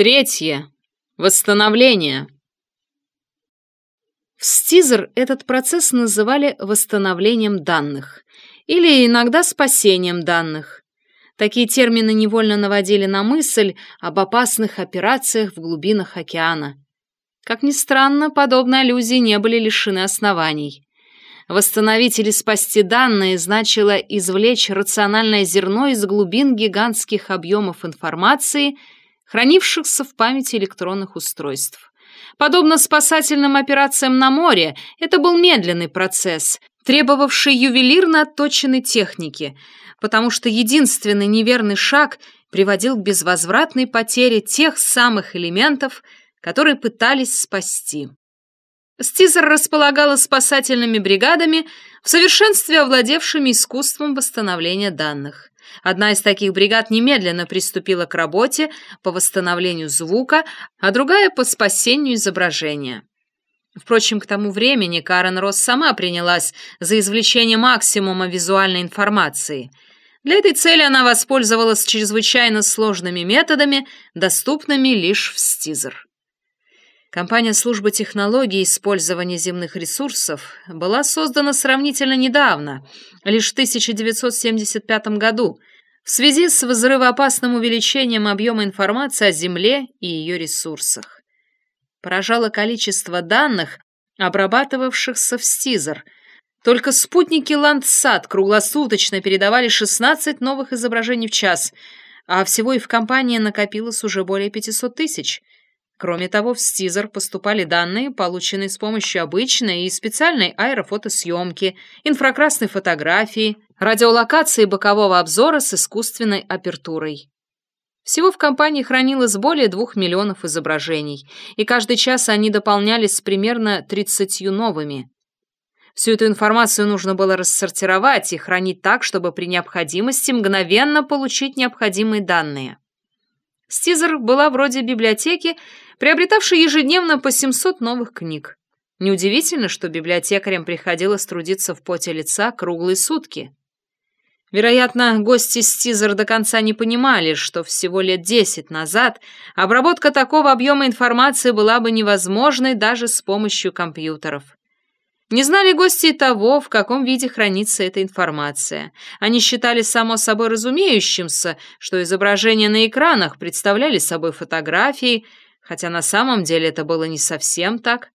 Третье. Восстановление. В Стизер этот процесс называли восстановлением данных или иногда спасением данных. Такие термины невольно наводили на мысль об опасных операциях в глубинах океана. Как ни странно, подобные аллюзии не были лишены оснований. Восстановить или спасти данные значило извлечь рациональное зерно из глубин гигантских объемов информации, хранившихся в памяти электронных устройств. Подобно спасательным операциям на море, это был медленный процесс, требовавший ювелирно отточенной техники, потому что единственный неверный шаг приводил к безвозвратной потере тех самых элементов, которые пытались спасти. Стизер располагала спасательными бригадами, в совершенстве овладевшими искусством восстановления данных. Одна из таких бригад немедленно приступила к работе по восстановлению звука, а другая — по спасению изображения. Впрочем, к тому времени Карен Росс сама принялась за извлечение максимума визуальной информации. Для этой цели она воспользовалась чрезвычайно сложными методами, доступными лишь в Стизер. Компания службы технологий использования земных ресурсов была создана сравнительно недавно, лишь в 1975 году, в связи с взрывоопасным увеличением объема информации о Земле и ее ресурсах. Поражало количество данных, обрабатывавшихся в Стизер. Только спутники Ландсат круглосуточно передавали 16 новых изображений в час, а всего и в компании накопилось уже более 500 тысяч – Кроме того, в Стизер поступали данные, полученные с помощью обычной и специальной аэрофотосъемки, инфракрасной фотографии, радиолокации бокового обзора с искусственной апертурой. Всего в компании хранилось более двух миллионов изображений, и каждый час они дополнялись примерно 30 новыми. Всю эту информацию нужно было рассортировать и хранить так, чтобы при необходимости мгновенно получить необходимые данные. Стизер была вроде библиотеки, приобретавшей ежедневно по 700 новых книг. Неудивительно, что библиотекарям приходилось трудиться в поте лица круглые сутки. Вероятно, гости Стизер до конца не понимали, что всего лет десять назад обработка такого объема информации была бы невозможной даже с помощью компьютеров. Не знали гости и того, в каком виде хранится эта информация. Они считали само собой разумеющимся, что изображения на экранах представляли собой фотографии, хотя на самом деле это было не совсем так.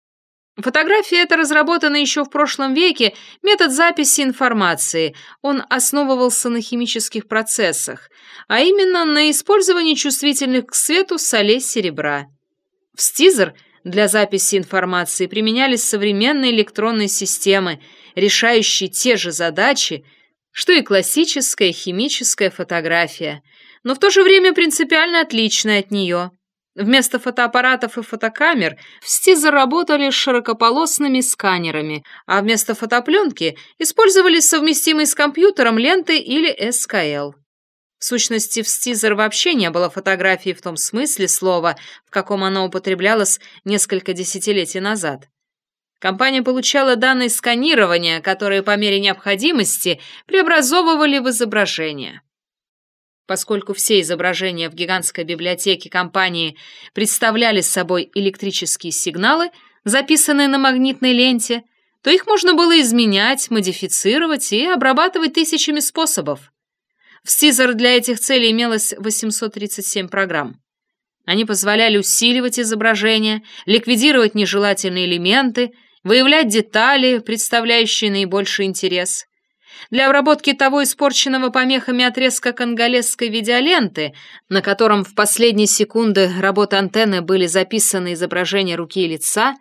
Фотография эта разработана еще в прошлом веке, метод записи информации. Он основывался на химических процессах, а именно на использовании чувствительных к свету солей серебра. В Стизер – для записи информации применялись современные электронные системы, решающие те же задачи, что и классическая химическая фотография, но в то же время принципиально отличная от нее. Вместо фотоаппаратов и фотокамер в СТИ заработали широкополосными сканерами, а вместо фотопленки использовали совместимые с компьютером ленты или СКЛ. В сущности, в Стизер вообще не было фотографии в том смысле слова, в каком оно употреблялось несколько десятилетий назад. Компания получала данные сканирования, которые по мере необходимости преобразовывали в изображения. Поскольку все изображения в гигантской библиотеке компании представляли собой электрические сигналы, записанные на магнитной ленте, то их можно было изменять, модифицировать и обрабатывать тысячами способов. В Caesar для этих целей имелось 837 программ. Они позволяли усиливать изображение, ликвидировать нежелательные элементы, выявлять детали, представляющие наибольший интерес. Для обработки того испорченного помехами отрезка конголезской видеоленты, на котором в последние секунды работы антенны были записаны изображения руки и лица,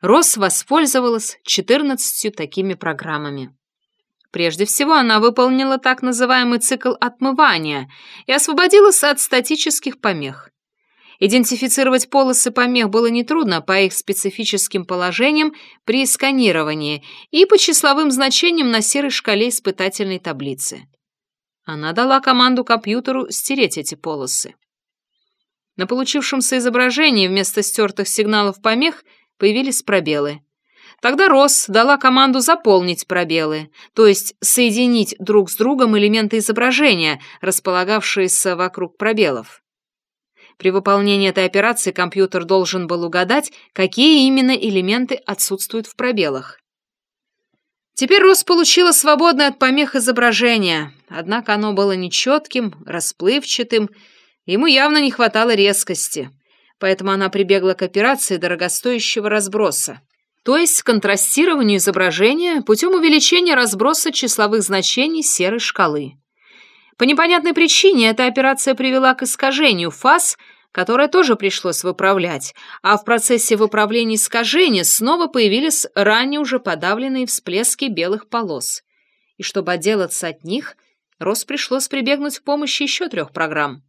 Росс воспользовалась 14 такими программами. Прежде всего, она выполнила так называемый цикл отмывания и освободилась от статических помех. Идентифицировать полосы помех было нетрудно по их специфическим положениям при сканировании и по числовым значениям на серой шкале испытательной таблицы. Она дала команду компьютеру стереть эти полосы. На получившемся изображении вместо стертых сигналов помех появились пробелы. Тогда Росс дала команду заполнить пробелы, то есть соединить друг с другом элементы изображения, располагавшиеся вокруг пробелов. При выполнении этой операции компьютер должен был угадать, какие именно элементы отсутствуют в пробелах. Теперь Рос получила свободное от помех изображение, однако оно было нечетким, расплывчатым, ему явно не хватало резкости, поэтому она прибегла к операции дорогостоящего разброса, то есть контрастированию изображения путем увеличения разброса числовых значений серой шкалы. По непонятной причине эта операция привела к искажению фаз – которое тоже пришлось выправлять, а в процессе выправления искажения снова появились ранее уже подавленные всплески белых полос. И чтобы отделаться от них, Рос пришлось прибегнуть к помощи еще трех программ.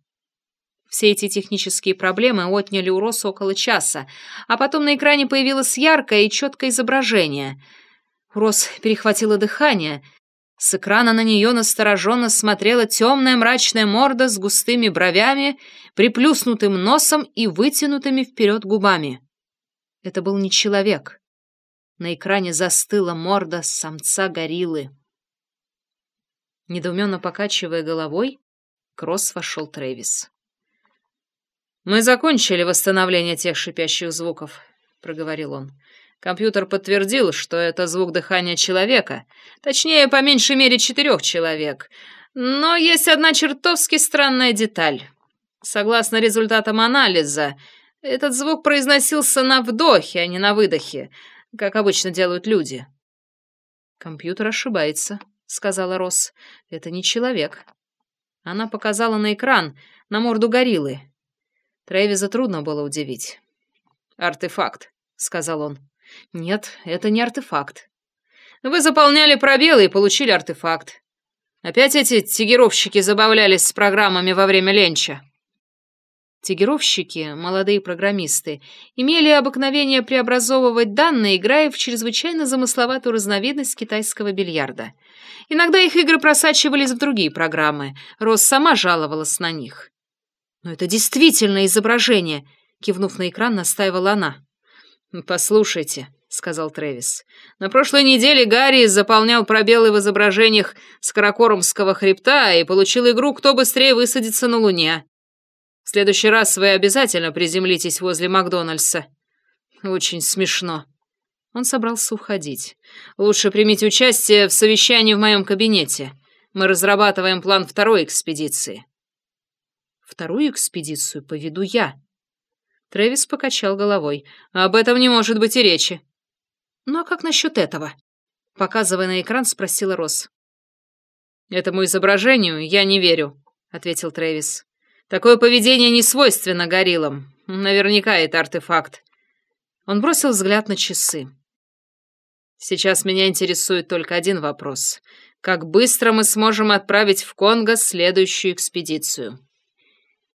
Все эти технические проблемы отняли у Роса около часа, а потом на экране появилось яркое и четкое изображение. Рос перехватило дыхание, с экрана на нее настороженно смотрела темная мрачная морда с густыми бровями, приплюснутым носом и вытянутыми вперед губами. Это был не человек. На экране застыла морда самца гориллы. Недоуменно покачивая головой, Кросс вошел Трэвис. «Мы закончили восстановление тех шипящих звуков», — проговорил он. Компьютер подтвердил, что это звук дыхания человека, точнее, по меньшей мере четырех человек. Но есть одна чертовски странная деталь. Согласно результатам анализа, этот звук произносился на вдохе, а не на выдохе, как обычно делают люди. «Компьютер ошибается», — сказала Росс. «Это не человек». Она показала на экран, на морду гориллы. Трэвиза трудно было удивить. «Артефакт», — сказал он. Нет, это не артефакт. Вы заполняли пробелы и получили артефакт. Опять эти тигировщики забавлялись с программами во время ленча. Тигировщики, молодые программисты, имели обыкновение преобразовывать данные, играя в чрезвычайно замысловатую разновидность китайского бильярда. Иногда их игры просачивались в другие программы. Рос сама жаловалась на них. «Но это действительно изображение», — кивнув на экран, настаивала она. «Послушайте», — сказал Трэвис, — «на прошлой неделе Гарри заполнял пробелы в изображениях Скорокоромского хребта и получил игру «Кто быстрее высадится на Луне». В следующий раз вы обязательно приземлитесь возле Макдональдса. Очень смешно». Он собрался уходить. «Лучше примите участие в совещании в моем кабинете. Мы разрабатываем план второй экспедиции». «Вторую экспедицию поведу я», Трэвис покачал головой. «Об этом не может быть и речи». «Ну а как насчет этого?» Показывая на экран, спросила Росс. «Этому изображению я не верю», — ответил Трэвис. «Такое поведение не свойственно гориллам. Наверняка это артефакт». Он бросил взгляд на часы. «Сейчас меня интересует только один вопрос. Как быстро мы сможем отправить в Конго следующую экспедицию?»